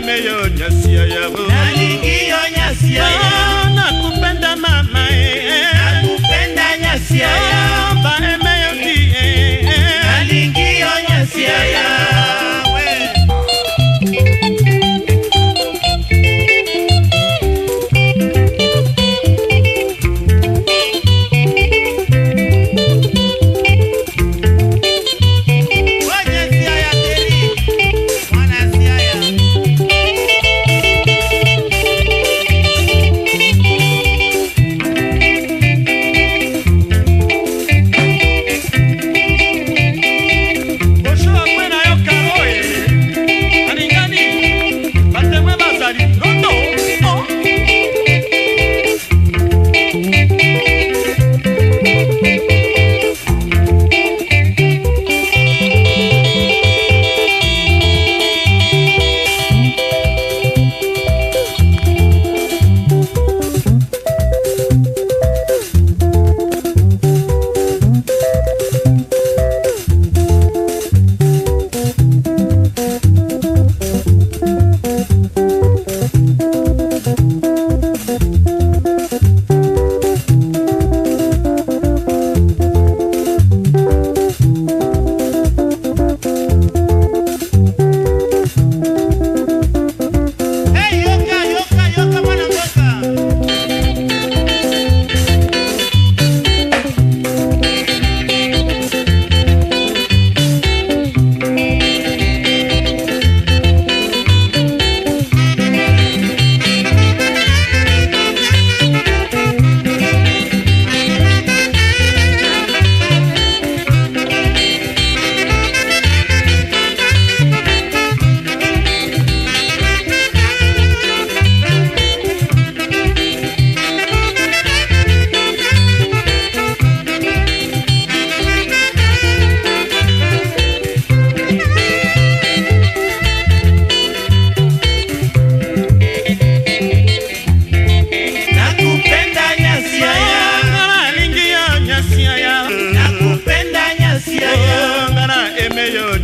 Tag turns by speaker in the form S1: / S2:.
S1: Eme yo nyasi ya meilleur,